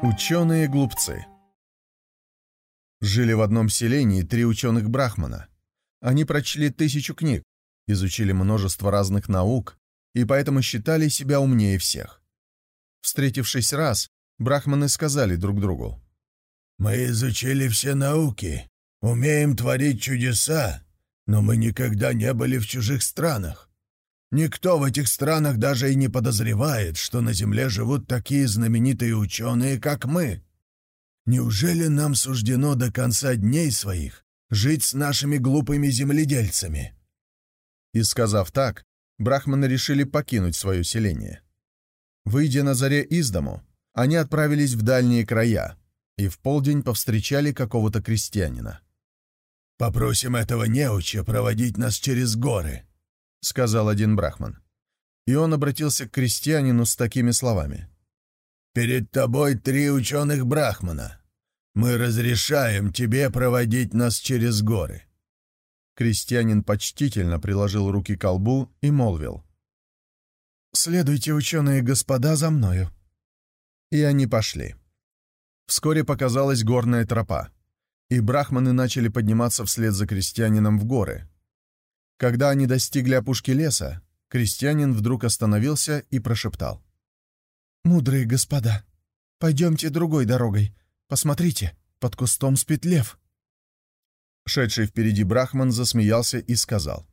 Ученые-глупцы Жили в одном селении три ученых-брахмана. Они прочли тысячу книг, изучили множество разных наук и поэтому считали себя умнее всех. Встретившись раз, брахманы сказали друг другу. «Мы изучили все науки, умеем творить чудеса, но мы никогда не были в чужих странах. Никто в этих странах даже и не подозревает, что на Земле живут такие знаменитые ученые, как мы. Неужели нам суждено до конца дней своих жить с нашими глупыми земледельцами?» И сказав так, брахманы решили покинуть свое селение. Выйдя на заре из дому, они отправились в дальние края и в полдень повстречали какого-то крестьянина. «Попросим этого неуча проводить нас через горы», — сказал один брахман. И он обратился к крестьянину с такими словами. «Перед тобой три ученых брахмана. Мы разрешаем тебе проводить нас через горы». Крестьянин почтительно приложил руки к колбу и молвил. «Следуйте, ученые господа, за мною». И они пошли. Вскоре показалась горная тропа, и брахманы начали подниматься вслед за крестьянином в горы, когда они достигли опушки леса, крестьянин вдруг остановился и прошептал. «Мудрые господа, пойдемте другой дорогой. Посмотрите, под кустом спит лев». Шедший впереди Брахман засмеялся и сказал.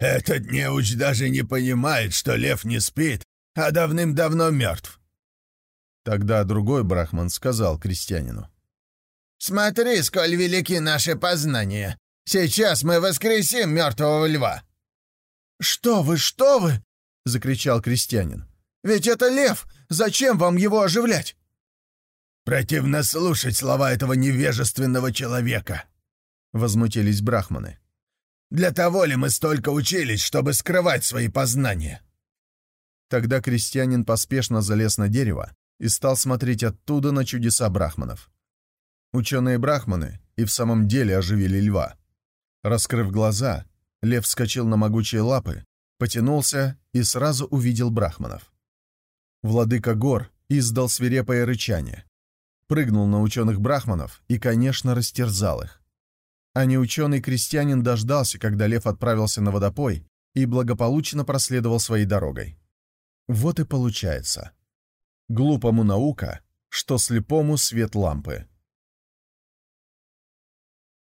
«Этот неуч даже не понимает, что лев не спит, а давным-давно мертв». Тогда другой Брахман сказал крестьянину. «Смотри, сколь велики наши познания. Сейчас мы воскресим мертвого льва!» «Что вы, что вы!» — закричал крестьянин. «Ведь это лев! Зачем вам его оживлять?» «Противно слушать слова этого невежественного человека!» — возмутились брахманы. «Для того ли мы столько учились, чтобы скрывать свои познания?» Тогда крестьянин поспешно залез на дерево и стал смотреть оттуда на чудеса брахманов. Ученые-брахманы и в самом деле оживили льва. Раскрыв глаза, лев вскочил на могучие лапы, потянулся и сразу увидел брахманов. Владыка гор издал свирепое рычание, прыгнул на ученых брахманов и, конечно, растерзал их. А неученый крестьянин дождался, когда лев отправился на водопой и благополучно проследовал своей дорогой. Вот и получается. Глупому наука, что слепому свет лампы.